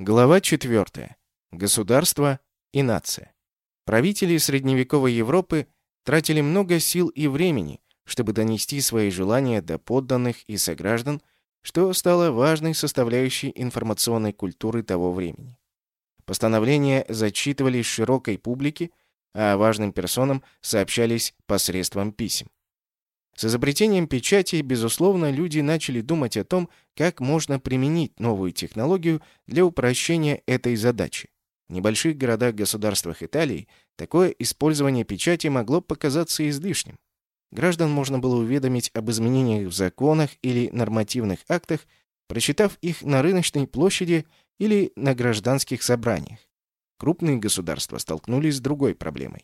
Глава 4. Государство и нация. Правители средневековой Европы тратили много сил и времени, чтобы донести свои желания до подданных и сограждан, что стало важной составляющей информационной культуры того времени. Постановления зачитывались широкой публике, а важным персонам сообщались посредством писем. С изобретением печати, безусловно, люди начали думать о том, как можно применить новую технологию для упрощения этой задачи. В небольших городах-государствах Италии такое использование печати могло показаться излишним. Граждан можно было уведомить об изменениях в законах или нормативных актах, прочитав их на рыночной площади или на гражданских собраниях. Крупные государства столкнулись с другой проблемой.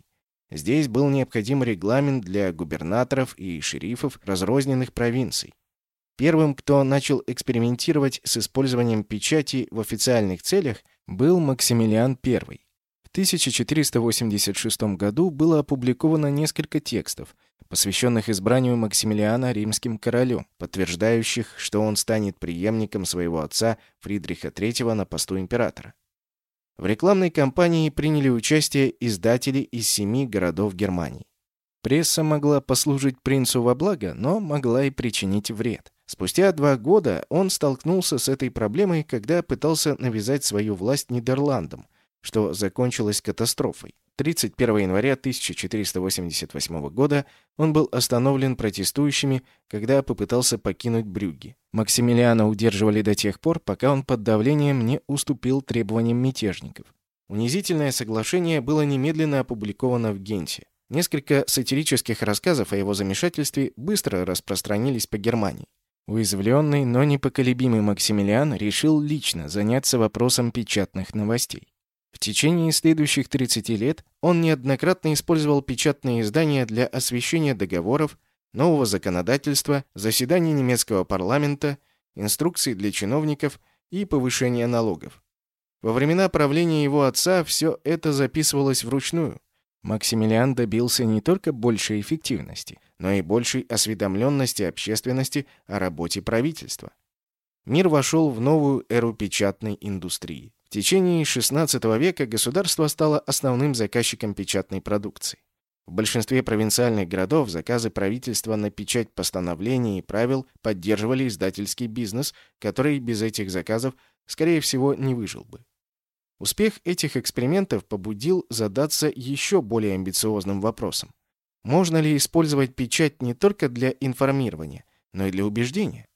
Здесь был необходим регламент для губернаторов и шерифов разрозненных провинций. Первым, кто начал экспериментировать с использованием печати в официальных целях, был Максимилиан I. В 1486 году было опубликовано несколько текстов, посвященных избранию Максимилиана римским королем, подтверждающих, что он станет преемником своего отца Фридриха III на посту императора. В рекламной кампании приняли участие издатели из семи городов Германии. Пресса могла послужить принцу во благо, но могла и причинить вред. Спустя два года он столкнулся с этой проблемой, когда пытался навязать свою власть Нидерландам, что закончилось катастрофой. 31 января 1488 года он был остановлен протестующими, когда попытался покинуть Брюгге. Максимилиана удерживали до тех пор, пока он под давлением не уступил требованиям мятежников. Унизительное соглашение было немедленно опубликовано в Генте. Несколько сатирических рассказов о его замешательстве быстро распространились по Германии. Уязвленный, но непоколебимый Максимилиан решил лично заняться вопросом печатных новостей. В течение следующих 30 лет он неоднократно использовал печатные издания для освещения договоров, нового законодательства, заседаний немецкого парламента, инструкций для чиновников и повышения налогов. Во времена правления его отца все это записывалось вручную. Максимилиан добился не только большей эффективности, но и большей осведомленности общественности о работе правительства. Мир вошел в новую эру печатной индустрии. Течение XVI века государство стало основным заказчиком печатной продукции. В большинстве провинциальных городов заказы правительства на печать постановлений и правил поддерживали издательский бизнес, который без этих заказов, скорее всего, не выжил бы. Успех этих экспериментов побудил задаться еще более амбициозным вопросом. Можно ли использовать печать не только для информирования, но и для убеждения?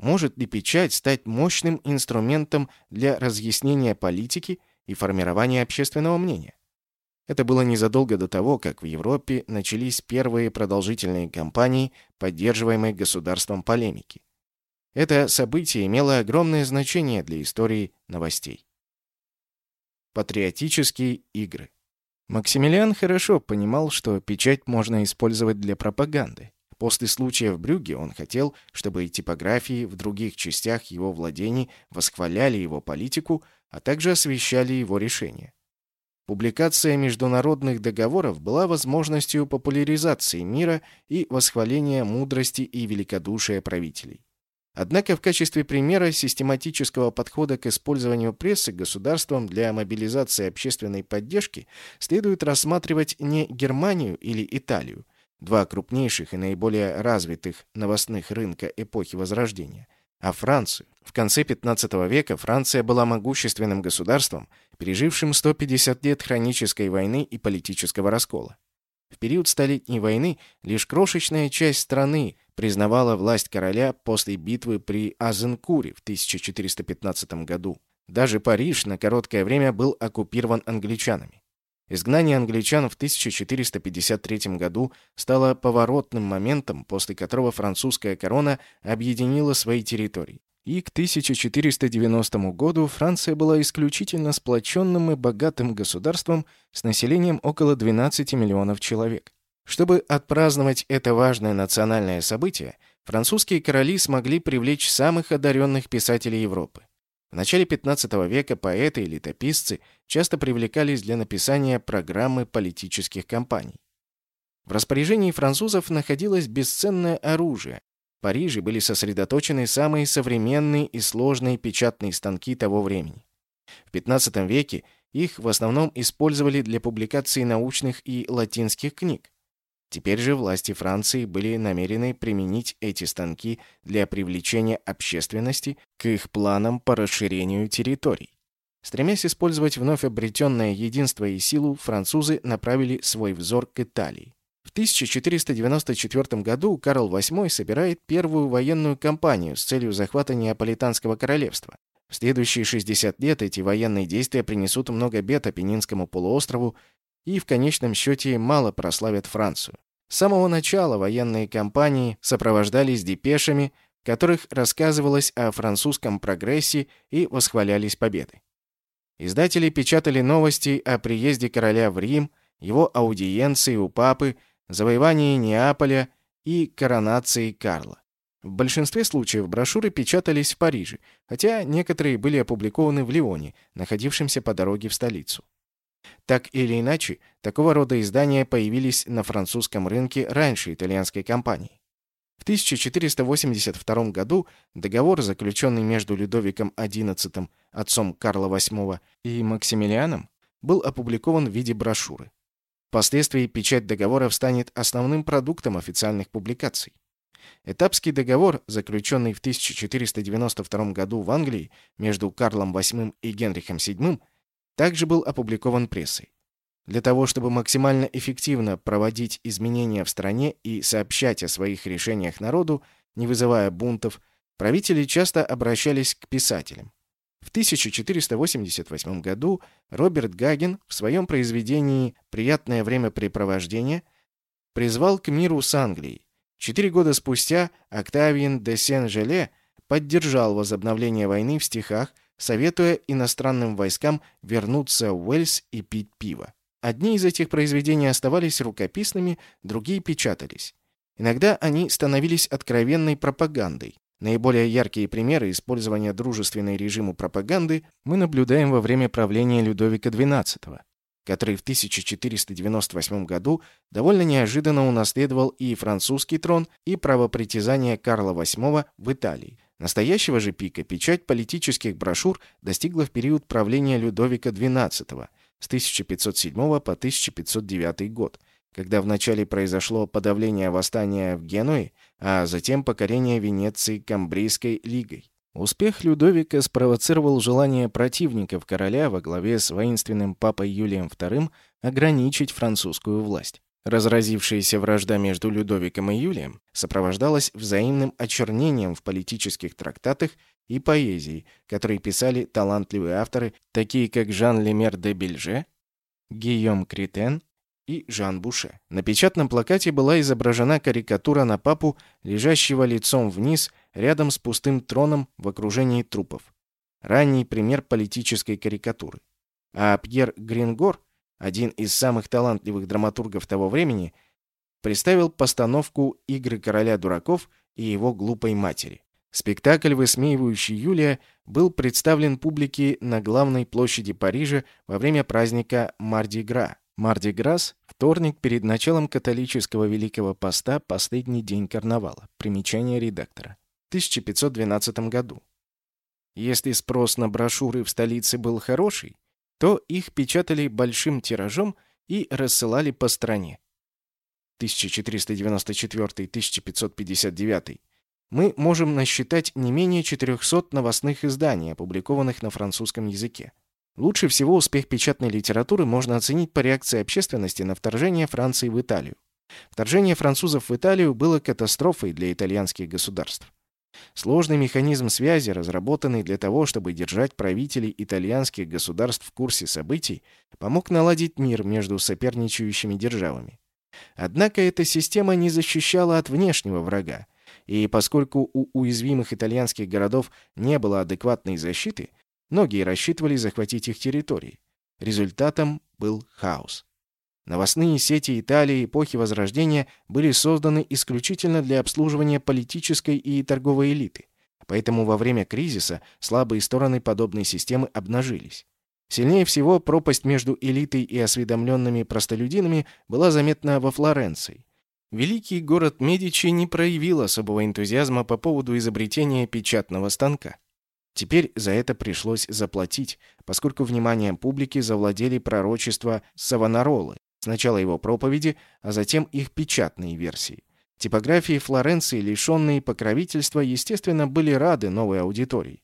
Может ли печать стать мощным инструментом для разъяснения политики и формирования общественного мнения? Это было незадолго до того, как в Европе начались первые продолжительные кампании, поддерживаемые государством полемики. Это событие имело огромное значение для истории новостей. Патриотические игры. Максимилиан хорошо понимал, что печать можно использовать для пропаганды. После случая в Брюгге он хотел, чтобы типографии в других частях его владений восхваляли его политику, а также освещали его решения. Публикация международных договоров была возможностью популяризации мира и восхваления мудрости и великодушия правителей. Однако в качестве примера систематического подхода к использованию прессы государством для мобилизации общественной поддержки следует рассматривать не Германию или Италию, два крупнейших и наиболее развитых новостных рынка эпохи Возрождения, а Францию. В конце 15 века Франция была могущественным государством, пережившим 150 лет хронической войны и политического раскола. В период Столетней войны лишь крошечная часть страны признавала власть короля после битвы при Азенкуре в 1415 году. Даже Париж на короткое время был оккупирован англичанами. Изгнание англичан в 1453 году стало поворотным моментом, после которого французская корона объединила свои территории. И к 1490 году Франция была исключительно сплоченным и богатым государством с населением около 12 миллионов человек. Чтобы отпраздновать это важное национальное событие, французские короли смогли привлечь самых одаренных писателей Европы. В начале 15 века поэты и летописцы часто привлекались для написания программы политических кампаний. В распоряжении французов находилось бесценное оружие. В Париже были сосредоточены самые современные и сложные печатные станки того времени. В XV веке их в основном использовали для публикации научных и латинских книг. Теперь же власти Франции были намерены применить эти станки для привлечения общественности к их планам по расширению территорий. Стремясь использовать вновь обретенное единство и силу, французы направили свой взор к Италии. В 1494 году Карл VIII собирает первую военную кампанию с целью захвата Неаполитанского королевства. В следующие 60 лет эти военные действия принесут много бед Апеннинскому полуострову и в конечном счете мало прославят Францию. С самого начала военные кампании сопровождались депешами, в которых рассказывалось о французском прогрессе и восхвалялись победы. Издатели печатали новости о приезде короля в Рим, его аудиенции у папы, завоевании Неаполя и коронации Карла. В большинстве случаев брошюры печатались в Париже, хотя некоторые были опубликованы в Лионе, находившемся по дороге в столицу. Так или иначе, такого рода издания появились на французском рынке раньше итальянской компании. В 1482 году договор, заключенный между Людовиком XI, отцом Карла VIII, и Максимилианом, был опубликован в виде брошюры. Впоследствии печать договоров станет основным продуктом официальных публикаций. Этапский договор, заключенный в 1492 году в Англии между Карлом VIII и Генрихом VII, также был опубликован прессой. Для того, чтобы максимально эффективно проводить изменения в стране и сообщать о своих решениях народу, не вызывая бунтов, правители часто обращались к писателям. В 1488 году Роберт Гаген в своем произведении «Приятное времяпрепровождение» призвал к миру с Англией. Четыре года спустя Октавиен де Сен-Желе поддержал возобновление войны в стихах, советуя иностранным войскам вернуться в Уэльс и пить пиво. Одни из этих произведений оставались рукописными, другие печатались. Иногда они становились откровенной пропагандой. Наиболее яркие примеры использования дружественной режиму пропаганды мы наблюдаем во время правления Людовика XII, который в 1498 году довольно неожиданно унаследовал и французский трон, и право притязания Карла VIII в Италии. Настоящего же пика печать политических брошюр достигла в период правления Людовика XII – с 1507 по 1509 год, когда вначале произошло подавление восстания в Генуе, а затем покорение Венеции Камбрийской лигой. Успех Людовика спровоцировал желание противников короля во главе с воинственным папой Юлием II ограничить французскую власть. Разразившаяся вражда между Людовиком и Юлием сопровождалась взаимным очернением в политических трактатах и поэзии, которые писали талантливые авторы, такие как Жан Лемер де Бельже, Гийом Критен и Жан Буше. На печатном плакате была изображена карикатура на папу, лежащего лицом вниз, рядом с пустым троном в окружении трупов. Ранний пример политической карикатуры. А Пьер Грингор, один из самых талантливых драматургов того времени, представил постановку «Игры короля дураков» и его глупой матери. Спектакль, высмеивающий Юлия, был представлен публике на главной площади Парижа во время праздника Марди-Гра. Марди-Грас – вторник перед началом католического Великого Поста, последний день карнавала. Примечание редактора. В 1512 году. Если спрос на брошюры в столице был хороший, то их печатали большим тиражом и рассылали по стране. 1494-1559 мы можем насчитать не менее 400 новостных изданий, опубликованных на французском языке. Лучше всего успех печатной литературы можно оценить по реакции общественности на вторжение Франции в Италию. Вторжение французов в Италию было катастрофой для итальянских государств. Сложный механизм связи, разработанный для того, чтобы держать правителей итальянских государств в курсе событий, помог наладить мир между соперничающими державами. Однако эта система не защищала от внешнего врага, и поскольку у уязвимых итальянских городов не было адекватной защиты, многие рассчитывали захватить их территории. Результатом был хаос. Новостные сети Италии эпохи Возрождения были созданы исключительно для обслуживания политической и торговой элиты. Поэтому во время кризиса слабые стороны подобной системы обнажились. Сильнее всего пропасть между элитой и осведомленными простолюдинами была заметна во Флоренции. Великий город Медичи не проявил особого энтузиазма по поводу изобретения печатного станка. Теперь за это пришлось заплатить, поскольку вниманием публики завладели пророчества Савонаролы, сначала его проповеди, а затем их печатные версии. Типографии Флоренции, лишенные покровительства, естественно, были рады новой аудитории.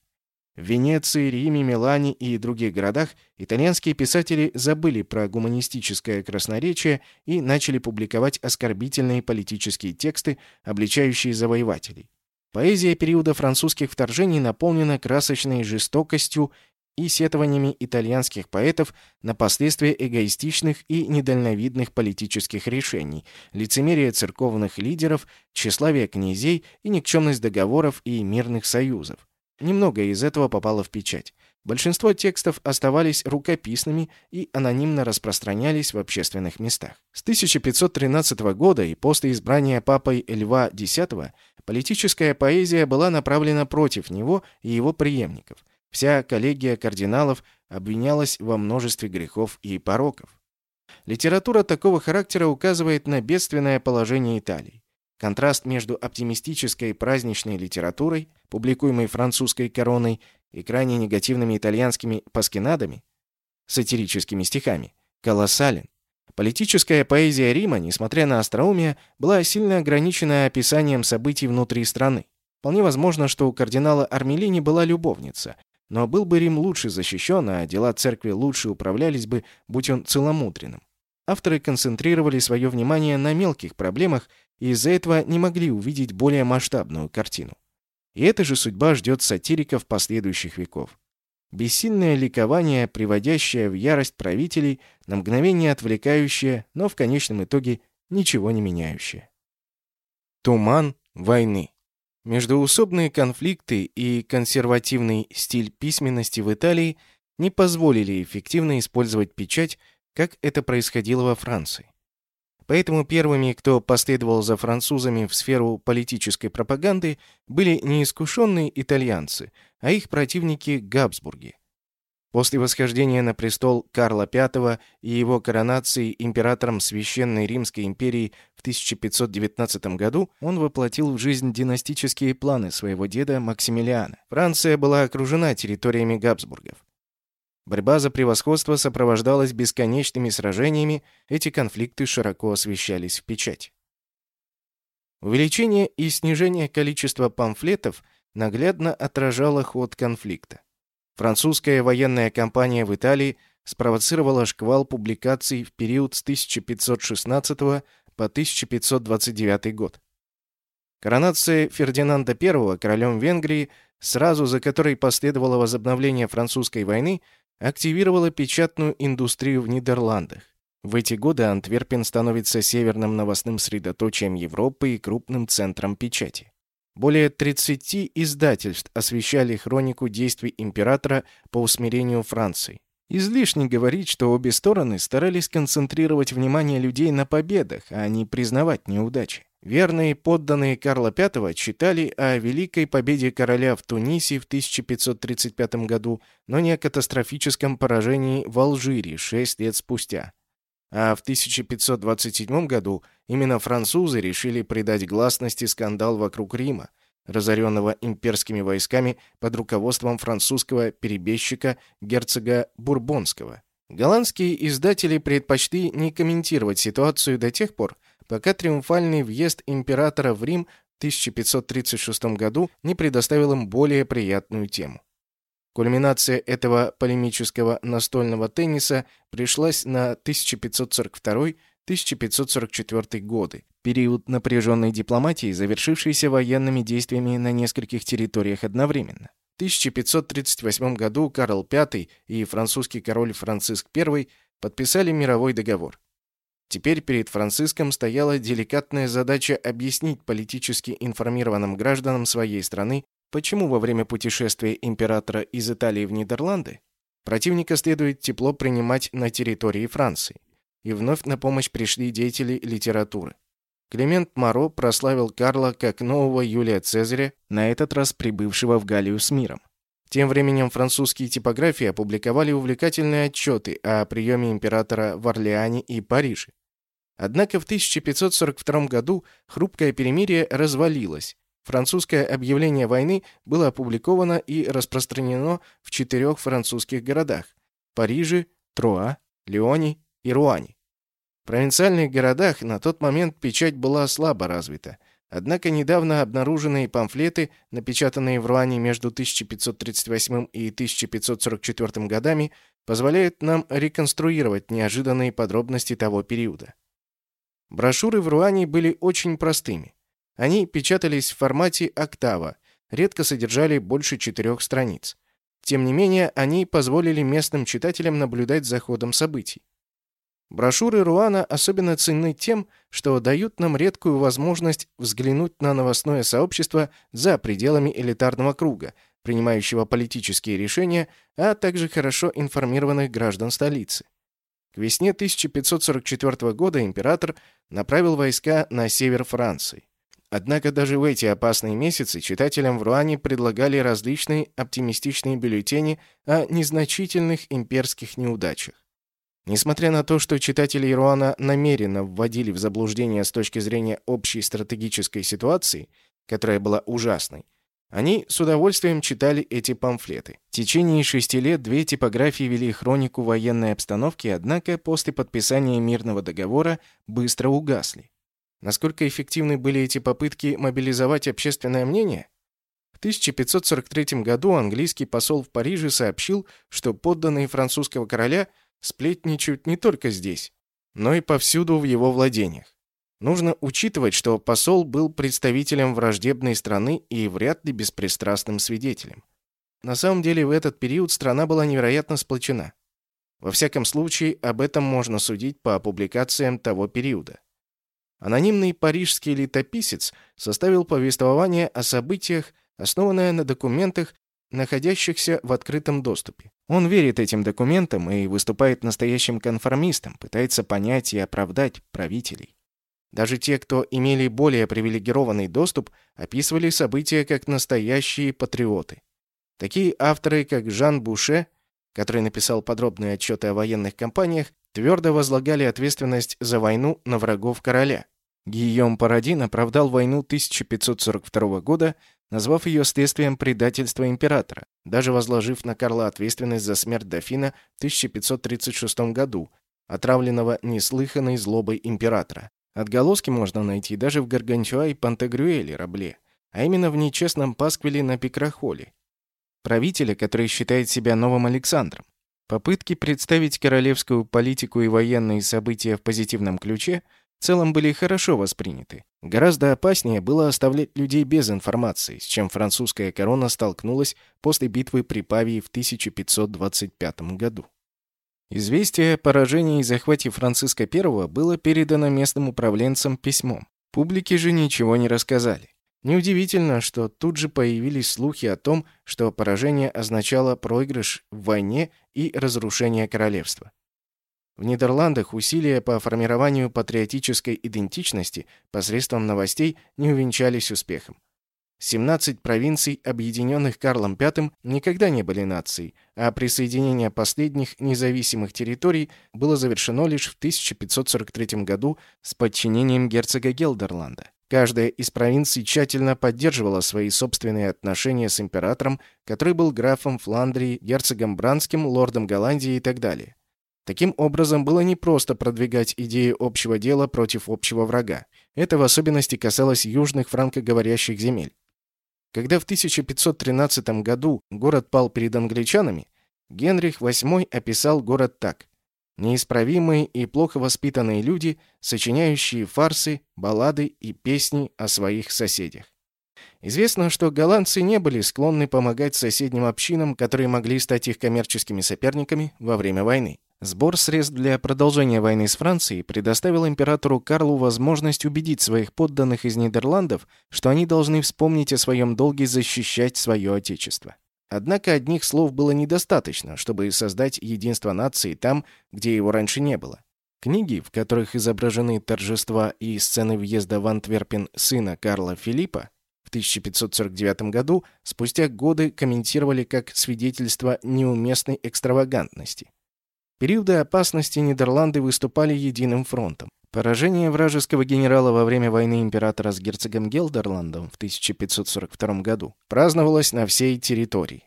В Венеции, Риме, Милане и других городах итальянские писатели забыли про гуманистическое красноречие и начали публиковать оскорбительные политические тексты, обличающие завоевателей. Поэзия периода французских вторжений наполнена красочной жестокостью и сетованиями итальянских поэтов на последствия эгоистичных и недальновидных политических решений, лицемерие церковных лидеров, тщеславие князей и никчемность договоров и мирных союзов. Немного из этого попало в печать. Большинство текстов оставались рукописными и анонимно распространялись в общественных местах. С 1513 года и после избрания папой Льва X политическая поэзия была направлена против него и его преемников. Вся коллегия кардиналов обвинялась во множестве грехов и пороков. Литература такого характера указывает на бедственное положение Италии. Контраст между оптимистической праздничной литературой, публикуемой французской короной, и крайне негативными итальянскими паскинадами, сатирическими стихами, колоссален. Политическая поэзия Рима, несмотря на остроумие, была сильно ограничена описанием событий внутри страны. Вполне возможно, что у кардинала Армелини была любовница, но был бы Рим лучше защищен, а дела церкви лучше управлялись бы, будь он целомудренным. Авторы концентрировали свое внимание на мелких проблемах и из-за этого не могли увидеть более масштабную картину. И эта же судьба ждет сатириков последующих веков. Бессильное ликование, приводящее в ярость правителей, на мгновение отвлекающее, но в конечном итоге ничего не меняющее. Туман войны. Междуусобные конфликты и консервативный стиль письменности в Италии не позволили эффективно использовать печать, как это происходило во Франции. Поэтому первыми, кто последовал за французами в сферу политической пропаганды, были не искушенные итальянцы, а их противники Габсбурги. После восхождения на престол Карла V и его коронации императором Священной Римской империи в 1519 году он воплотил в жизнь династические планы своего деда Максимилиана. Франция была окружена территориями Габсбургов. Борьба за превосходство сопровождалась бесконечными сражениями, эти конфликты широко освещались в печати. Увеличение и снижение количества памфлетов наглядно отражало ход конфликта. Французская военная кампания в Италии спровоцировала шквал публикаций в период с 1516 по 1529 год. Коронация Фердинанда I королем Венгрии, сразу за которой последовало возобновление французской войны, активировала печатную индустрию в Нидерландах. В эти годы Антверпен становится северным новостным средоточием Европы и крупным центром печати. Более 30 издательств освещали хронику действий императора по усмирению Франции. Излишне говорить, что обе стороны старались концентрировать внимание людей на победах, а не признавать неудачи. Верные подданные Карла V читали о великой победе короля в Тунисе в 1535 году, но не о катастрофическом поражении в Алжире шесть лет спустя. А в 1527 году именно французы решили придать гласности скандал вокруг Рима, разоренного имперскими войсками под руководством французского перебежчика герцога Бурбонского. Голландские издатели предпочли не комментировать ситуацию до тех пор, пока триумфальный въезд императора в Рим в 1536 году не предоставил им более приятную тему. Кульминация этого полемического настольного тенниса пришлась на 1542-1544 годы, период напряженной дипломатии, завершившийся военными действиями на нескольких территориях одновременно. В 1538 году Карл V и французский король Франциск I подписали мировой договор. Теперь перед Франциском стояла деликатная задача объяснить политически информированным гражданам своей страны, почему во время путешествия императора из Италии в Нидерланды противника следует тепло принимать на территории Франции. И вновь на помощь пришли деятели литературы. Климент Маро прославил Карла как нового Юлия Цезаря, на этот раз прибывшего в Галлию с миром. Тем временем французские типографии опубликовали увлекательные отчеты о приеме императора в Орлеане и Париже. Однако в 1542 году хрупкое перемирие развалилось. Французское объявление войны было опубликовано и распространено в четырех французских городах – Париже, Труа, Лионе и Руане. В провинциальных городах на тот момент печать была слабо развита, однако недавно обнаруженные памфлеты, напечатанные в Руане между 1538 и 1544 годами, позволяют нам реконструировать неожиданные подробности того периода. Брошюры в Руане были очень простыми. Они печатались в формате октава, редко содержали больше четырех страниц. Тем не менее, они позволили местным читателям наблюдать за ходом событий. Брошюры Руана особенно ценны тем, что дают нам редкую возможность взглянуть на новостное сообщество за пределами элитарного круга, принимающего политические решения, а также хорошо информированных граждан столицы. К весне 1544 года император направил войска на север Франции. Однако даже в эти опасные месяцы читателям в Руане предлагали различные оптимистичные бюллетени о незначительных имперских неудачах. Несмотря на то, что читатели Руана намеренно вводили в заблуждение с точки зрения общей стратегической ситуации, которая была ужасной, они с удовольствием читали эти памфлеты. В течение шести лет две типографии вели хронику военной обстановки, однако после подписания мирного договора быстро угасли. Насколько эффективны были эти попытки мобилизовать общественное мнение? В 1543 году английский посол в Париже сообщил, что подданные французского короля сплетничают не только здесь, но и повсюду в его владениях. Нужно учитывать, что посол был представителем враждебной страны и вряд ли беспристрастным свидетелем. На самом деле в этот период страна была невероятно сплочена. Во всяком случае, об этом можно судить по публикациям того периода. Анонимный парижский летописец составил повествование о событиях, основанное на документах, находящихся в открытом доступе. Он верит этим документам и выступает настоящим конформистом, пытается понять и оправдать правителей. Даже те, кто имели более привилегированный доступ, описывали события как настоящие патриоты. Такие авторы, как Жан Буше, который написал подробные отчеты о военных кампаниях, твердо возлагали ответственность за войну на врагов короля. Гийом Парадин оправдал войну 1542 года, назвав ее следствием предательства императора, даже возложив на Карла ответственность за смерть дофина в 1536 году, отравленного неслыханной злобой императора. Отголоски можно найти даже в Гаргантюа и Пантагрюэле Рабле, а именно в нечестном пасквиле на Пикрахоле. Правителя, который считает себя новым Александром. Попытки представить королевскую политику и военные события в позитивном ключе в целом были хорошо восприняты. Гораздо опаснее было оставлять людей без информации, с чем французская корона столкнулась после битвы при Павии в 1525 году. Известие о поражении и захвате Франциска I было передано местным управленцам письмом. Публике же ничего не рассказали. Неудивительно, что тут же появились слухи о том, что поражение означало проигрыш в войне и разрушение королевства. В Нидерландах усилия по формированию патриотической идентичности посредством новостей не увенчались успехом. 17 провинций, объединенных Карлом V, никогда не были нацией, а присоединение последних независимых территорий было завершено лишь в 1543 году с подчинением герцога Гелдерланда. Каждая из провинций тщательно поддерживала свои собственные отношения с императором, который был графом Фландрии, герцогом Бранским, лордом Голландии и так далее. Таким образом, было непросто продвигать идею общего дела против общего врага. Это в особенности касалось южных франкоговорящих земель. Когда в 1513 году город пал перед англичанами, Генрих VIII описал город так. Неисправимые и плохо воспитанные люди, сочиняющие фарсы, баллады и песни о своих соседях. Известно, что голландцы не были склонны помогать соседним общинам, которые могли стать их коммерческими соперниками во время войны. Сбор средств для продолжения войны с Францией предоставил императору Карлу возможность убедить своих подданных из Нидерландов, что они должны вспомнить о своем долге защищать свое отечество. Однако одних слов было недостаточно, чтобы создать единство нации там, где его раньше не было. Книги, в которых изображены торжества и сцены въезда в Антверпен сына Карла Филиппа, в 1549 году спустя годы комментировали как свидетельство неуместной экстравагантности периоды опасности Нидерланды выступали единым фронтом. Поражение вражеского генерала во время войны императора с герцогом Гелдерландом в 1542 году праздновалось на всей территории.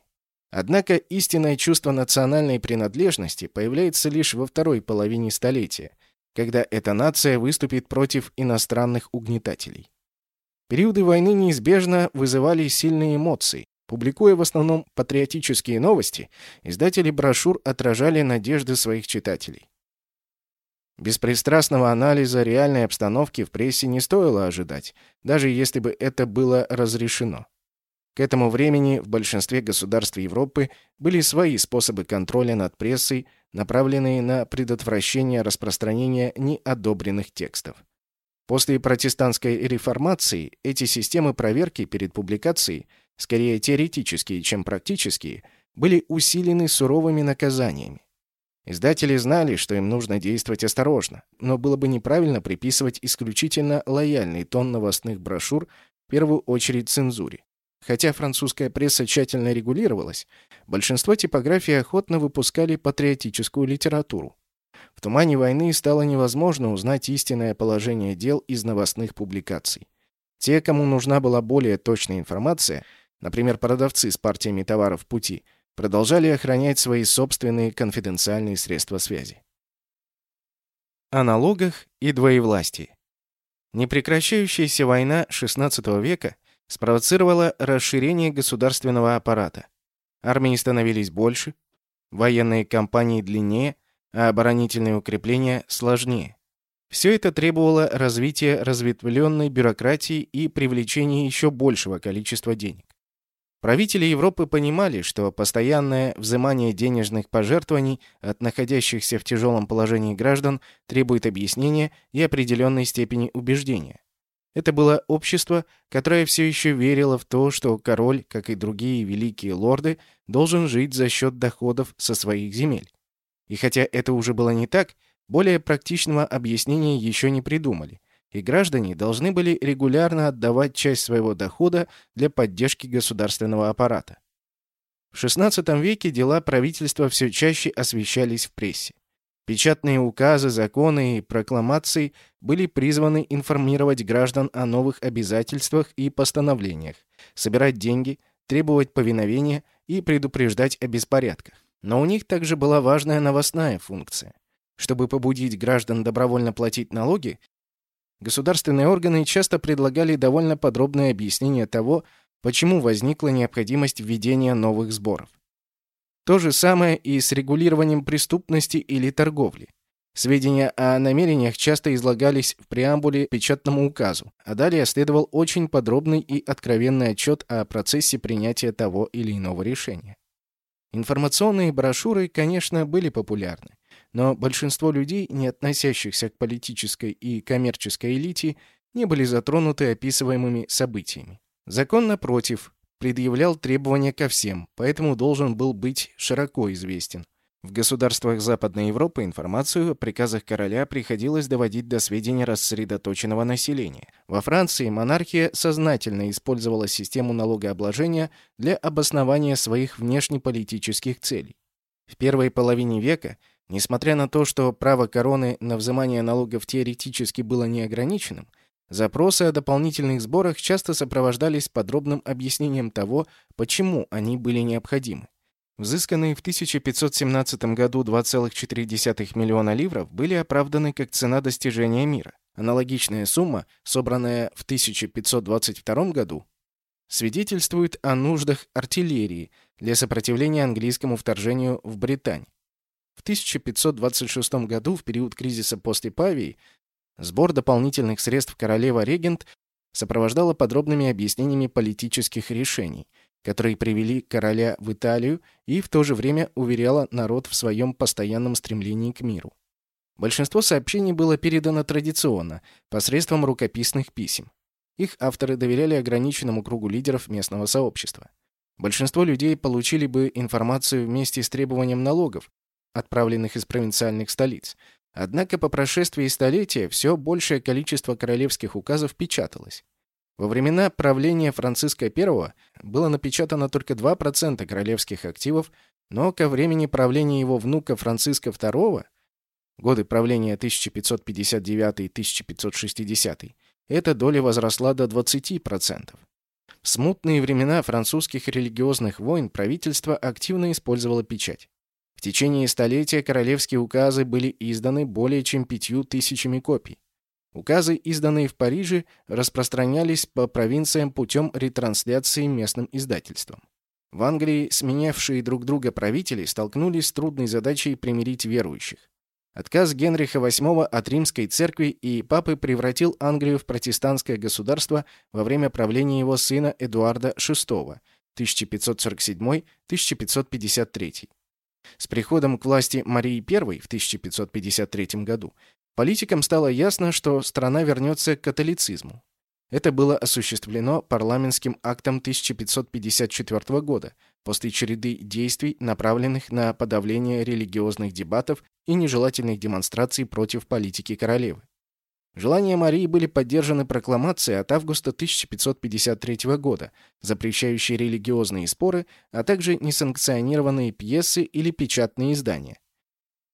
Однако истинное чувство национальной принадлежности появляется лишь во второй половине столетия, когда эта нация выступит против иностранных угнетателей. Периоды войны неизбежно вызывали сильные эмоции. Публикуя в основном патриотические новости, издатели брошюр отражали надежды своих читателей. Беспристрастного анализа реальной обстановки в прессе не стоило ожидать, даже если бы это было разрешено. К этому времени в большинстве государств Европы были свои способы контроля над прессой, направленные на предотвращение распространения неодобренных текстов. После протестантской реформации эти системы проверки перед публикацией, скорее теоретические, чем практические, были усилены суровыми наказаниями. Издатели знали, что им нужно действовать осторожно, но было бы неправильно приписывать исключительно лояльный тон новостных брошюр в первую очередь цензуре. Хотя французская пресса тщательно регулировалась, большинство типографий охотно выпускали патриотическую литературу. В тумане войны стало невозможно узнать истинное положение дел из новостных публикаций. Те, кому нужна была более точная информация, например, продавцы с партиями товаров пути, продолжали охранять свои собственные конфиденциальные средства связи. О налогах и двоевластии. Непрекращающаяся война XVI века – спровоцировало расширение государственного аппарата. Армии становились больше, военные кампании длиннее, а оборонительные укрепления сложнее. Все это требовало развития разветвленной бюрократии и привлечения еще большего количества денег. Правители Европы понимали, что постоянное взимание денежных пожертвований от находящихся в тяжелом положении граждан требует объяснения и определенной степени убеждения. Это было общество, которое все еще верило в то, что король, как и другие великие лорды, должен жить за счет доходов со своих земель. И хотя это уже было не так, более практичного объяснения еще не придумали, и граждане должны были регулярно отдавать часть своего дохода для поддержки государственного аппарата. В XVI веке дела правительства все чаще освещались в прессе. Печатные указы, законы и прокламации были призваны информировать граждан о новых обязательствах и постановлениях, собирать деньги, требовать повиновения и предупреждать о беспорядках. Но у них также была важная новостная функция. Чтобы побудить граждан добровольно платить налоги, государственные органы часто предлагали довольно подробное объяснение того, почему возникла необходимость введения новых сборов. То же самое и с регулированием преступности или торговли. Сведения о намерениях часто излагались в преамбуле печатному указу, а далее следовал очень подробный и откровенный отчет о процессе принятия того или иного решения. Информационные брошюры, конечно, были популярны, но большинство людей, не относящихся к политической и коммерческой элите, не были затронуты описываемыми событиями. Закон, напротив, предъявлял требования ко всем, поэтому должен был быть широко известен. В государствах Западной Европы информацию о приказах короля приходилось доводить до сведения рассредоточенного населения. Во Франции монархия сознательно использовала систему налогообложения для обоснования своих внешнеполитических целей. В первой половине века, несмотря на то, что право короны на взимание налогов теоретически было неограниченным, Запросы о дополнительных сборах часто сопровождались подробным объяснением того, почему они были необходимы. Взысканные в 1517 году 2,4 миллиона ливров были оправданы как цена достижения мира. Аналогичная сумма, собранная в 1522 году, свидетельствует о нуждах артиллерии для сопротивления английскому вторжению в Британь. В 1526 году, в период кризиса после Павии, Сбор дополнительных средств королева-регент сопровождала подробными объяснениями политических решений, которые привели короля в Италию и в то же время уверяла народ в своем постоянном стремлении к миру. Большинство сообщений было передано традиционно, посредством рукописных писем. Их авторы доверяли ограниченному кругу лидеров местного сообщества. Большинство людей получили бы информацию вместе с требованием налогов, отправленных из провинциальных столиц, Однако по прошествии столетия все большее количество королевских указов печаталось. Во времена правления Франциска I было напечатано только 2% королевских активов, но ко времени правления его внука Франциска II годы правления 1559-1560, эта доля возросла до 20%. В смутные времена французских религиозных войн правительство активно использовало печать. В течение столетия королевские указы были изданы более чем пятью тысячами копий. Указы, изданные в Париже, распространялись по провинциям путем ретрансляции местным издательствам. В Англии сменявшие друг друга правители столкнулись с трудной задачей примирить верующих. Отказ Генриха VIII от римской церкви и папы превратил Англию в протестантское государство во время правления его сына Эдуарда VI 1547-1553. С приходом к власти Марии I в 1553 году политикам стало ясно, что страна вернется к католицизму. Это было осуществлено парламентским актом 1554 года, после череды действий, направленных на подавление религиозных дебатов и нежелательных демонстраций против политики королевы. Желания Марии были поддержаны прокламацией от августа 1553 года, запрещающей религиозные споры, а также несанкционированные пьесы или печатные издания.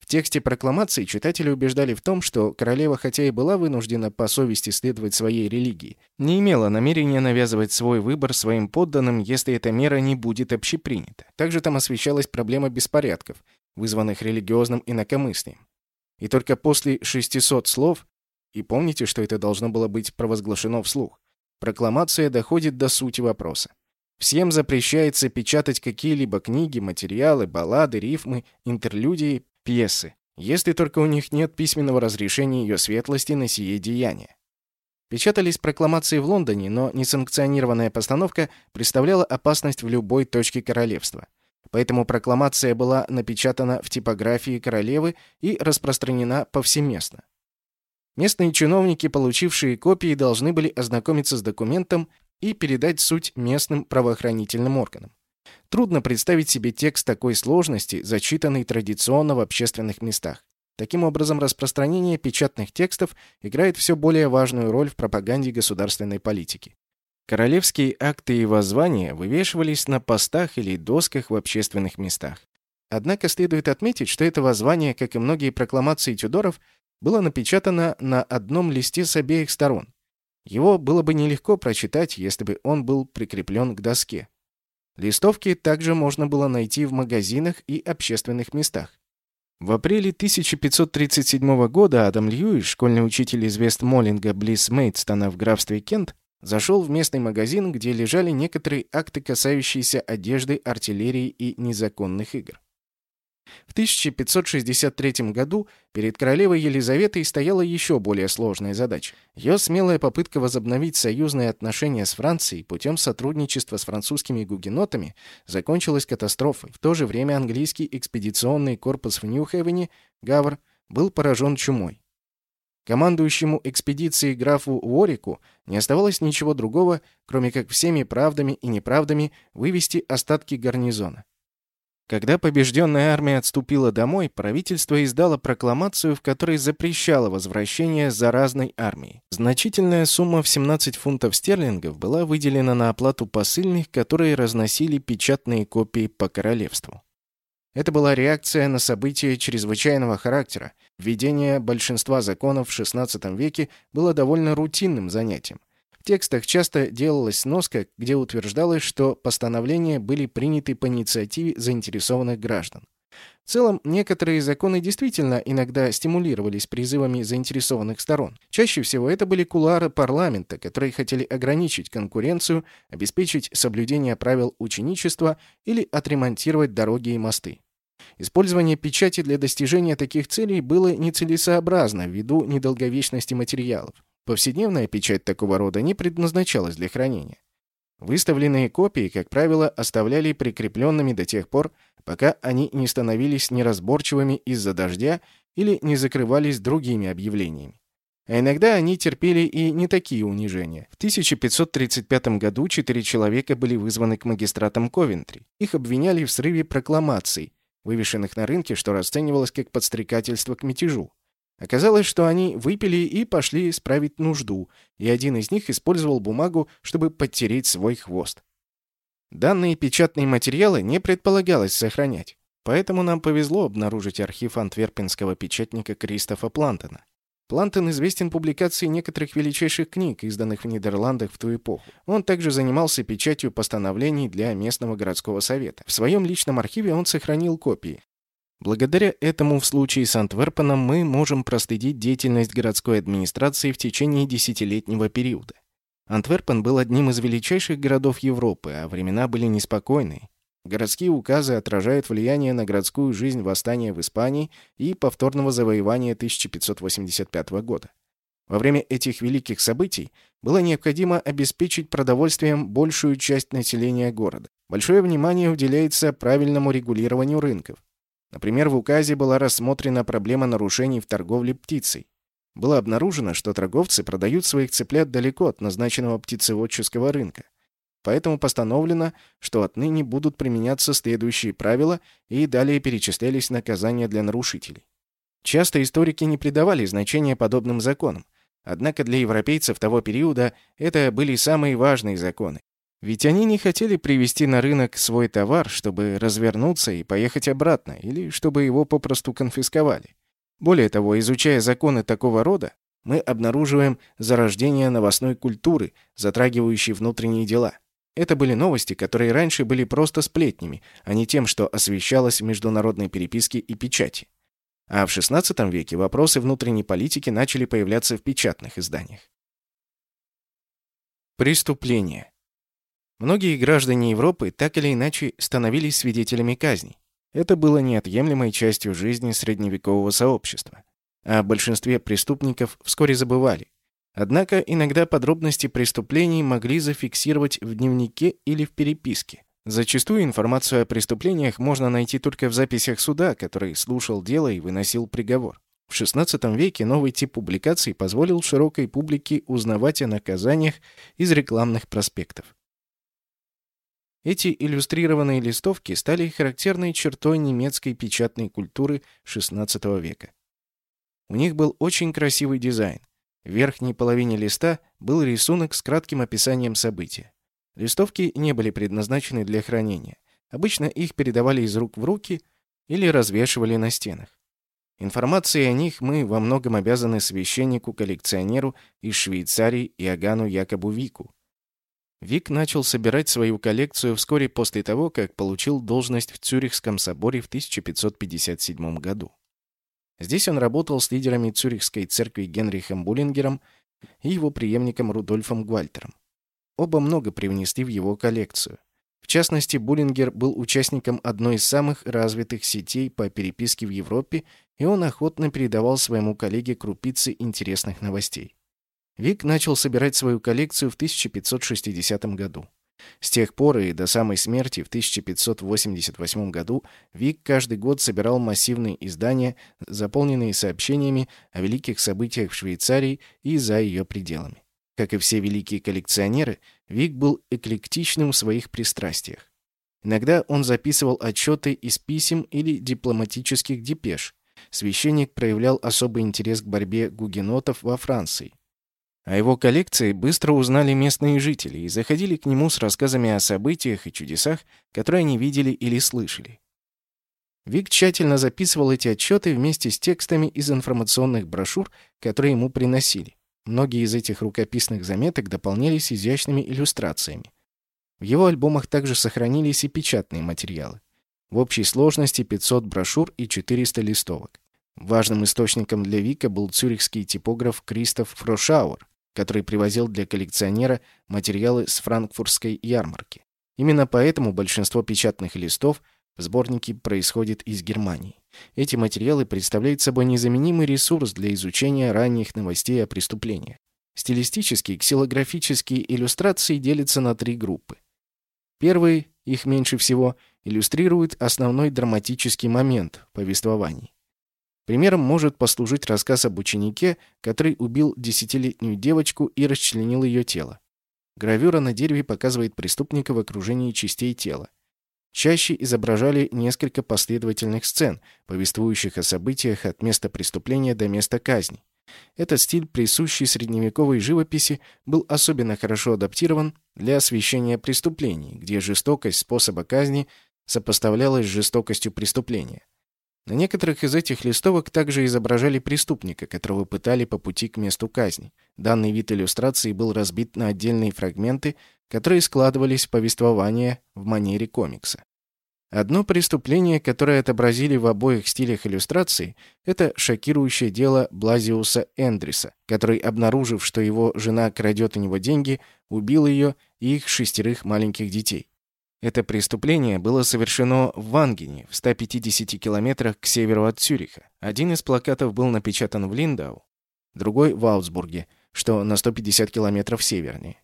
В тексте прокламации читатели убеждали в том, что королева, хотя и была вынуждена по совести следовать своей религии, не имела намерения навязывать свой выбор своим подданным, если эта мера не будет общепринята. Также там освещалась проблема беспорядков, вызванных религиозным инакомыслием. И только после 600 слов, и помните, что это должно было быть провозглашено вслух, прокламация доходит до сути вопроса. Всем запрещается печатать какие-либо книги, материалы, баллады, рифмы, интерлюдии, пьесы, если только у них нет письменного разрешения ее светлости на сие деяние. Печатались прокламации в Лондоне, но несанкционированная постановка представляла опасность в любой точке королевства. Поэтому прокламация была напечатана в типографии королевы и распространена повсеместно. Местные чиновники, получившие копии, должны были ознакомиться с документом и передать суть местным правоохранительным органам. Трудно представить себе текст такой сложности, зачитанный традиционно в общественных местах. Таким образом, распространение печатных текстов играет все более важную роль в пропаганде государственной политики. Королевские акты и воззвания вывешивались на постах или досках в общественных местах. Однако следует отметить, что это воззвание, как и многие прокламации Тюдоров, было напечатано на одном листе с обеих сторон. Его было бы нелегко прочитать, если бы он был прикреплен к доске. Листовки также можно было найти в магазинах и общественных местах. В апреле 1537 года Адам Льюис, школьный учитель из Вестмоллинга близ Мейдстона в графстве Кент, Зашел в местный магазин, где лежали некоторые акты, касающиеся одежды, артиллерии и незаконных игр. В 1563 году перед королевой Елизаветой стояла еще более сложная задача. Ее смелая попытка возобновить союзные отношения с Францией путем сотрудничества с французскими гугенотами закончилась катастрофой. В то же время английский экспедиционный корпус в Нью-Хевене, Гавр, был поражен чумой. Командующему экспедицией графу Уорику не оставалось ничего другого, кроме как всеми правдами и неправдами вывести остатки гарнизона. Когда побежденная армия отступила домой, правительство издало прокламацию, в которой запрещало возвращение заразной армии. Значительная сумма в 17 фунтов стерлингов была выделена на оплату посыльных, которые разносили печатные копии по королевству. Это была реакция на события чрезвычайного характера, Введение большинства законов в XVI веке было довольно рутинным занятием. Текстах часто делалась сноска, где утверждалось, что постановления были приняты по инициативе заинтересованных граждан. В целом, некоторые законы действительно иногда стимулировались призывами заинтересованных сторон. Чаще всего это были кулуары парламента, которые хотели ограничить конкуренцию, обеспечить соблюдение правил ученичества или отремонтировать дороги и мосты. Использование печати для достижения таких целей было нецелесообразно ввиду недолговечности материалов. Повседневная печать такого рода не предназначалась для хранения. Выставленные копии, как правило, оставляли прикрепленными до тех пор, пока они не становились неразборчивыми из-за дождя или не закрывались другими объявлениями. А иногда они терпели и не такие унижения. В 1535 году четыре человека были вызваны к магистратам Ковентри. Их обвиняли в срыве прокламаций, вывешенных на рынке, что расценивалось как подстрекательство к мятежу. Оказалось, что они выпили и пошли справить нужду, и один из них использовал бумагу, чтобы подтереть свой хвост. Данные печатные материалы не предполагалось сохранять. Поэтому нам повезло обнаружить архив антверпенского печатника Кристофа Плантона. Плантон известен публикацией некоторых величайших книг, изданных в Нидерландах в ту эпоху. Он также занимался печатью постановлений для местного городского совета. В своем личном архиве он сохранил копии. Благодаря этому в случае с Антверпеном мы можем проследить деятельность городской администрации в течение десятилетнего периода. Антверпен был одним из величайших городов Европы, а времена были неспокойные. Городские указы отражают влияние на городскую жизнь восстания в Испании и повторного завоевания 1585 года. Во время этих великих событий было необходимо обеспечить продовольствием большую часть населения города. Большое внимание уделяется правильному регулированию рынков. Например, в указе была рассмотрена проблема нарушений в торговле птицей. Было обнаружено, что торговцы продают своих цыплят далеко от назначенного птицеводческого рынка. Поэтому постановлено, что отныне будут применяться следующие правила и далее перечислялись наказания для нарушителей. Часто историки не придавали значения подобным законам, однако для европейцев того периода это были самые важные законы. Ведь они не хотели привезти на рынок свой товар, чтобы развернуться и поехать обратно, или чтобы его попросту конфисковали. Более того, изучая законы такого рода, мы обнаруживаем зарождение новостной культуры, затрагивающей внутренние дела – это были новости, которые раньше были просто сплетнями, а не тем, что освещалось в международной переписке и печати. А в XVI веке вопросы внутренней политики начали появляться в печатных изданиях. Преступления. Многие граждане Европы так или иначе становились свидетелями казней. Это было неотъемлемой частью жизни средневекового сообщества. О большинстве преступников вскоре забывали, Однако иногда подробности преступлений могли зафиксировать в дневнике или в переписке. Зачастую информацию о преступлениях можно найти только в записях суда, который слушал дело и выносил приговор. В XVI веке новый тип публикаций позволил широкой публике узнавать о наказаниях из рекламных проспектов. Эти иллюстрированные листовки стали характерной чертой немецкой печатной культуры XVI века. У них был очень красивый дизайн. В верхней половине листа был рисунок с кратким описанием события. Листовки не были предназначены для хранения. Обычно их передавали из рук в руки или развешивали на стенах. Информацией о них мы во многом обязаны священнику-коллекционеру из Швейцарии Иоганну Якобу Вику. Вик начал собирать свою коллекцию вскоре после того, как получил должность в Цюрихском соборе в 1557 году. Здесь он работал с лидерами Цюрихской церкви Генрихом Буллингером и его преемником Рудольфом Гвальтером. Оба много привнесли в его коллекцию. В частности, Буллингер был участником одной из самых развитых сетей по переписке в Европе, и он охотно передавал своему коллеге крупицы интересных новостей. Вик начал собирать свою коллекцию в 1560 году. С тех пор и до самой смерти в 1588 году Вик каждый год собирал массивные издания, заполненные сообщениями о великих событиях в Швейцарии и за ее пределами. Как и все великие коллекционеры, Вик был эклектичным в своих пристрастиях. Иногда он записывал отчеты из писем или дипломатических депеш. Священник проявлял особый интерес к борьбе гугенотов во Франции. О его коллекции быстро узнали местные жители и заходили к нему с рассказами о событиях и чудесах, которые они видели или слышали. Вик тщательно записывал эти отчеты вместе с текстами из информационных брошюр, которые ему приносили. Многие из этих рукописных заметок дополнялись изящными иллюстрациями. В его альбомах также сохранились и печатные материалы. В общей сложности 500 брошюр и 400 листовок. Важным источником для Вика был цюрихский типограф Кристоф Фрошауэр, который привозил для коллекционера материалы с франкфуртской ярмарки. Именно поэтому большинство печатных листов в сборнике происходит из Германии. Эти материалы представляют собой незаменимый ресурс для изучения ранних новостей о преступлениях. Стилистические ксилографические иллюстрации делятся на три группы. Первые, их меньше всего, иллюстрируют основной драматический момент в повествовании. Примером может послужить рассказ об ученике, который убил десятилетнюю девочку и расчленил ее тело. Гравюра на дереве показывает преступника в окружении частей тела. Чаще изображали несколько последовательных сцен, повествующих о событиях от места преступления до места казни. Этот стиль, присущий средневековой живописи, был особенно хорошо адаптирован для освещения преступлений, где жестокость способа казни сопоставлялось с жестокостью преступления. На некоторых из этих листовок также изображали преступника, которого пытали по пути к месту казни. Данный вид иллюстрации был разбит на отдельные фрагменты, которые складывались в повествование в манере комикса. Одно преступление, которое отобразили в обоих стилях иллюстрации, это шокирующее дело Блазиуса Эндриса, который, обнаружив, что его жена крадет у него деньги, убил ее и их шестерых маленьких детей. Это преступление было совершено в Вангене, в 150 километрах к северу от Цюриха. Один из плакатов был напечатан в Линдау, другой — в Аутсбурге, что на 150 километров севернее.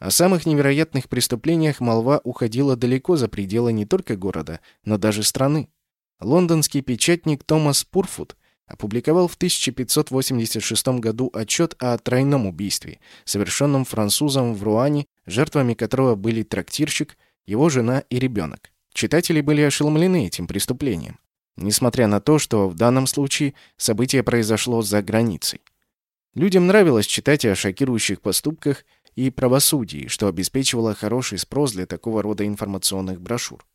О самых невероятных преступлениях молва уходила далеко за пределы не только города, но даже страны. Лондонский печатник Томас Пурфуд опубликовал в 1586 году отчет о тройном убийстве, совершенном французом в Руане, жертвами которого были трактирщик, его жена и ребенок. Читатели были ошеломлены этим преступлением, несмотря на то, что в данном случае событие произошло за границей. Людям нравилось читать о шокирующих поступках и правосудии, что обеспечивало хороший спрос для такого рода информационных брошюр.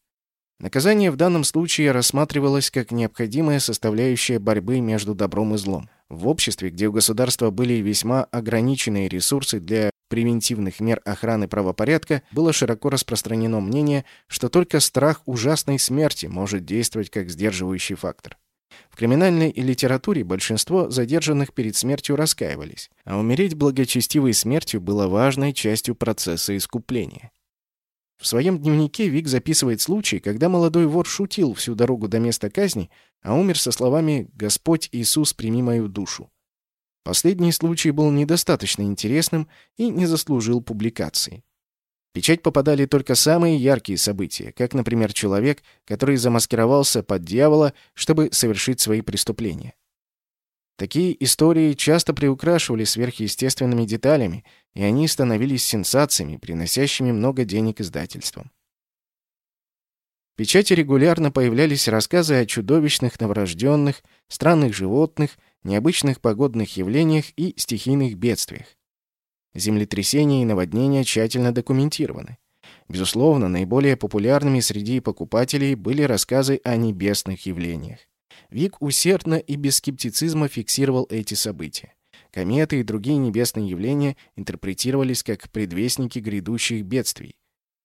Наказание в данном случае рассматривалось как необходимая составляющая борьбы между добром и злом. В обществе, где у государства были весьма ограниченные ресурсы для превентивных мер охраны правопорядка, было широко распространено мнение, что только страх ужасной смерти может действовать как сдерживающий фактор. В криминальной литературе большинство задержанных перед смертью раскаивались, а умереть благочестивой смертью было важной частью процесса искупления. В своем дневнике Вик записывает случай, когда молодой вор шутил всю дорогу до места казни, а умер со словами «Господь Иисус, прими мою душу». Последний случай был недостаточно интересным и не заслужил публикации. В печать попадали только самые яркие события, как, например, человек, который замаскировался под дьявола, чтобы совершить свои преступления. Такие истории часто приукрашивали сверхъестественными деталями, и они становились сенсациями, приносящими много денег издательствам. В печати регулярно появлялись рассказы о чудовищных новорожденных, странных животных, необычных погодных явлениях и стихийных бедствиях. Землетрясения и наводнения тщательно документированы. Безусловно, наиболее популярными среди покупателей были рассказы о небесных явлениях. Вик усердно и без скептицизма фиксировал эти события. Кометы и другие небесные явления интерпретировались как предвестники грядущих бедствий.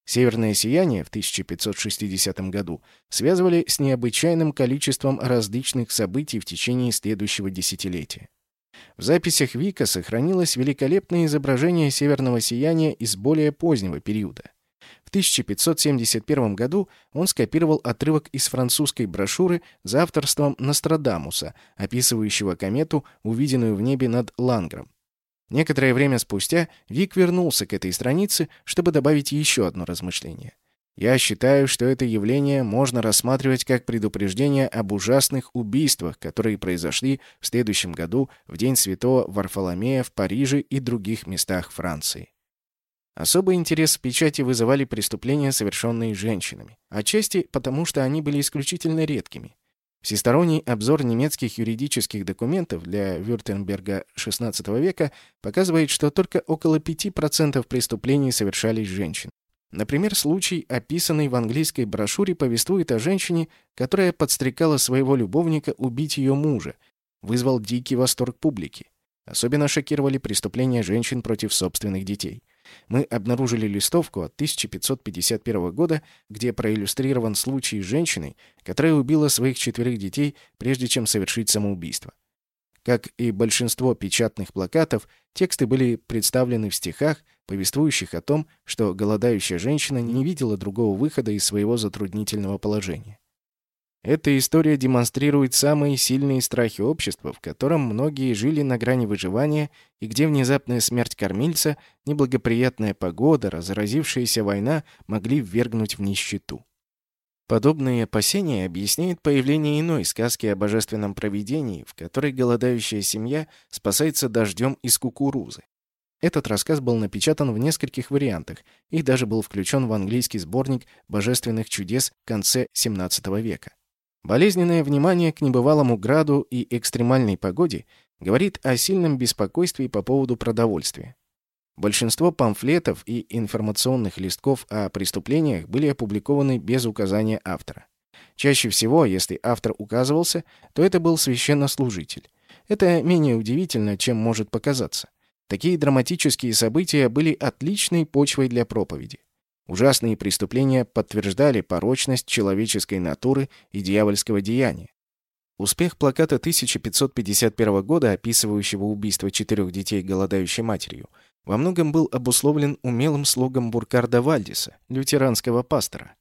Северное сияние в 1560 году связывали с необычайным количеством различных событий в течение следующего десятилетия. В записях Вика сохранилось великолепное изображение северного сияния из более позднего периода. В 1571 году он скопировал отрывок из французской брошюры за авторством Нострадамуса, описывающего комету, увиденную в небе над Лангром. Некоторое время спустя Вик вернулся к этой странице, чтобы добавить еще одно размышление. Я считаю, что это явление можно рассматривать как предупреждение об ужасных убийствах, которые произошли в следующем году в День Святого Варфоломея в Париже и других местах Франции. Особый интерес в печати вызывали преступления, совершенные женщинами. Отчасти потому, что они были исключительно редкими. Всесторонний обзор немецких юридических документов для Вюртемберга XVI века показывает, что только около 5% преступлений совершались женщин. Например, случай, описанный в английской брошюре, повествует о женщине, которая подстрекала своего любовника убить ее мужа, вызвал дикий восторг публики. Особенно шокировали преступления женщин против собственных детей мы обнаружили листовку от 1551 года, где проиллюстрирован случай с женщиной, которая убила своих четверых детей, прежде чем совершить самоубийство. Как и большинство печатных плакатов, тексты были представлены в стихах, повествующих о том, что голодающая женщина не видела другого выхода из своего затруднительного положения. Эта история демонстрирует самые сильные страхи общества, в котором многие жили на грани выживания и где внезапная смерть кормильца, неблагоприятная погода, разразившаяся война могли ввергнуть в нищету. Подобные опасения объясняют появление иной сказки о божественном провидении, в которой голодающая семья спасается дождем из кукурузы. Этот рассказ был напечатан в нескольких вариантах и даже был включен в английский сборник божественных чудес в конце XVII века. Болезненное внимание к небывалому граду и экстремальной погоде говорит о сильном беспокойстве по поводу продовольствия. Большинство памфлетов и информационных листков о преступлениях были опубликованы без указания автора. Чаще всего, если автор указывался, то это был священнослужитель. Это менее удивительно, чем может показаться. Такие драматические события были отличной почвой для проповеди. Ужасные преступления подтверждали порочность человеческой натуры и дьявольского деяния. Успех плаката 1551 года, описывающего убийство четырех детей голодающей матерью, во многом был обусловлен умелым слогом Буркарда Вальдиса, лютеранского пастора.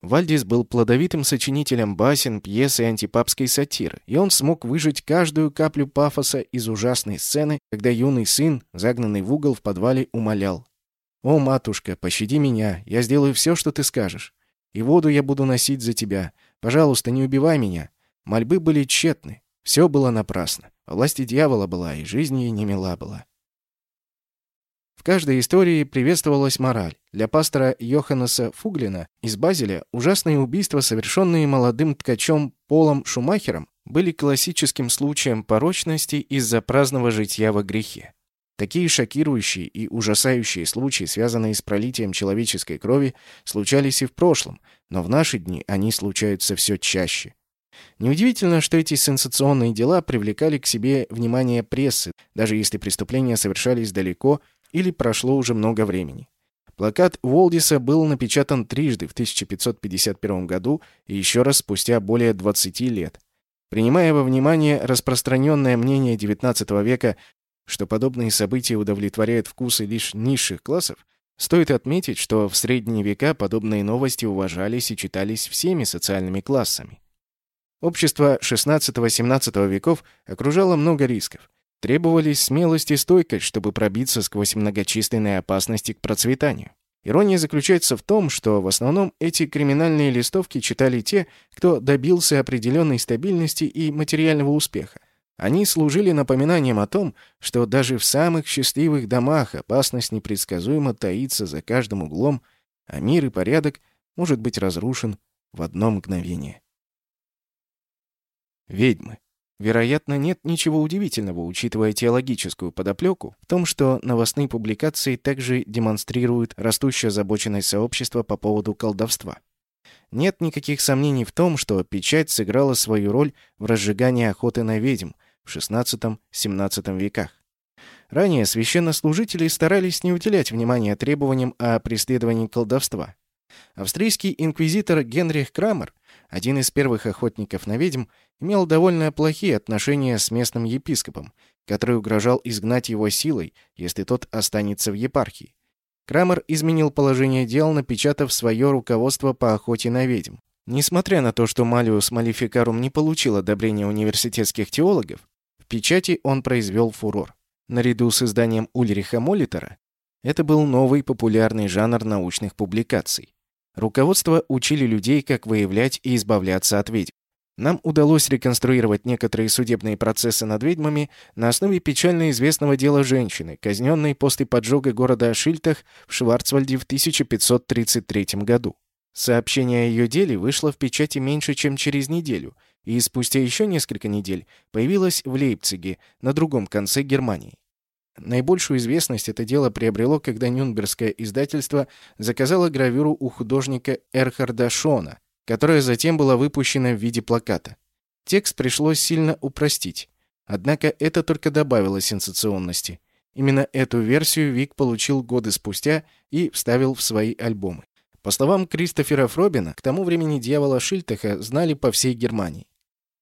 Вальдис был плодовитым сочинителем басен, пьес и антипапской сатиры, и он смог выжать каждую каплю пафоса из ужасной сцены, когда юный сын, загнанный в угол в подвале, умолял. «О, матушка, пощади меня, я сделаю все, что ты скажешь. И воду я буду носить за тебя. Пожалуйста, не убивай меня». Мольбы были тщетны, все было напрасно. Власти дьявола была, и жизнь ей не мила была. В каждой истории приветствовалась мораль. Для пастора Йоханнеса Фуглина из Базеля ужасные убийства, совершенные молодым ткачом Полом Шумахером, были классическим случаем порочности из-за праздного житья во грехе. Такие шокирующие и ужасающие случаи, связанные с пролитием человеческой крови, случались и в прошлом, но в наши дни они случаются все чаще. Неудивительно, что эти сенсационные дела привлекали к себе внимание прессы, даже если преступления совершались далеко или прошло уже много времени. Плакат Уолдиса был напечатан трижды в 1551 году и еще раз спустя более 20 лет. Принимая во внимание распространенное мнение XIX века, что подобные события удовлетворяют вкусы лишь низших классов, стоит отметить, что в средние века подобные новости уважались и читались всеми социальными классами. Общество XVI-XVII веков окружало много рисков. Требовались смелость и стойкость, чтобы пробиться сквозь многочисленные опасности к процветанию. Ирония заключается в том, что в основном эти криминальные листовки читали те, кто добился определенной стабильности и материального успеха. Они служили напоминанием о том, что даже в самых счастливых домах опасность непредсказуемо таится за каждым углом, а мир и порядок может быть разрушен в одно мгновение. Ведьмы. Вероятно, нет ничего удивительного, учитывая теологическую подоплеку, в том, что новостные публикации также демонстрируют растущую озабоченность сообщества по поводу колдовства. Нет никаких сомнений в том, что печать сыграла свою роль в разжигании охоты на ведьм в XVI-XVII веках. Ранее священнослужители старались не уделять внимания требованиям о преследовании колдовства. Австрийский инквизитор Генрих Крамер, один из первых охотников на ведьм, имел довольно плохие отношения с местным епископом, который угрожал изгнать его силой, если тот останется в епархии. Крамер изменил положение дел, напечатав свое руководство по охоте на ведьм. Несмотря на то, что Малиус Малификарум не получил одобрения университетских теологов, печати он произвел фурор. Наряду с изданием Ульриха Молитера это был новый популярный жанр научных публикаций. Руководство учили людей, как выявлять и избавляться от ведьм. Нам удалось реконструировать некоторые судебные процессы над ведьмами на основе печально известного дела женщины, казненной после поджога города Шильтах в Шварцвальде в 1533 году. Сообщение о ее деле вышло в печати меньше, чем через неделю, и спустя еще несколько недель появилось в Лейпциге, на другом конце Германии. Наибольшую известность это дело приобрело, когда Нюнбергское издательство заказало гравюру у художника Эрхарда Шона, которая затем была выпущена в виде плаката. Текст пришлось сильно упростить. Однако это только добавило сенсационности. Именно эту версию Вик получил годы спустя и вставил в свои альбомы. По словам Кристофера Фробина, к тому времени дьявола Шильтаха знали по всей Германии.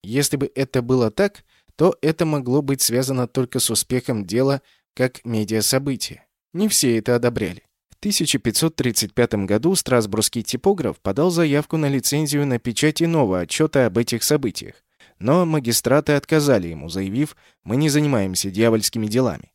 Если бы это было так, то это могло быть связано только с успехом дела как медиасобытия. Не все это одобряли. 1535 году Страсбургский типограф подал заявку на лицензию на печать иного отчета об этих событиях. Но магистраты отказали ему, заявив, мы не занимаемся дьявольскими делами.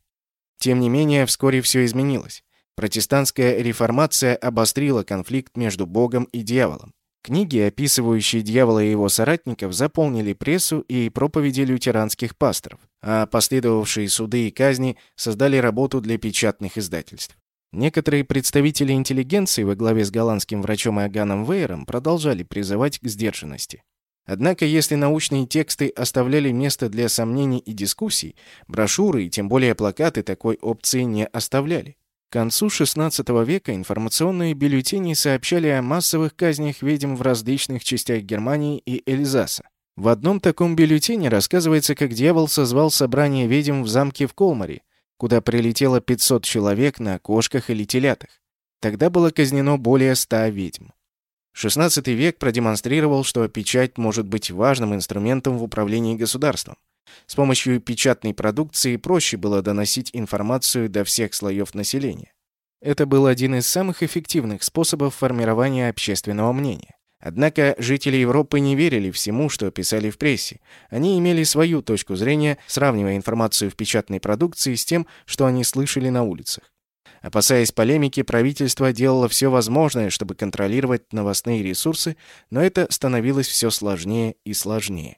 Тем не менее, вскоре все изменилось. Протестантская реформация обострила конфликт между Богом и дьяволом. Книги, описывающие дьявола и его соратников, заполнили прессу и проповеди лютеранских пасторов, а последовавшие суды и казни создали работу для печатных издательств. Некоторые представители интеллигенции во главе с голландским врачом Иоганном Вейером продолжали призывать к сдержанности. Однако, если научные тексты оставляли место для сомнений и дискуссий, брошюры и тем более плакаты такой опции не оставляли. Концу XVI века информационные бюллетени сообщали о массовых казнях ведьм в различных частях Германии и Эльзаса. В одном таком бюллетене рассказывается, как дьявол созвал собрание ведьм в замке в Колмаре, куда прилетело 500 человек на кошках или телятах. Тогда было казнено более 100 ведьм. XVI век продемонстрировал, что печать может быть важным инструментом в управлении государством. С помощью печатной продукции проще было доносить информацию до всех слоев населения. Это был один из самых эффективных способов формирования общественного мнения. Однако жители Европы не верили всему, что писали в прессе. Они имели свою точку зрения, сравнивая информацию в печатной продукции с тем, что они слышали на улицах. Опасаясь полемики, правительство делало все возможное, чтобы контролировать новостные ресурсы, но это становилось все сложнее и сложнее.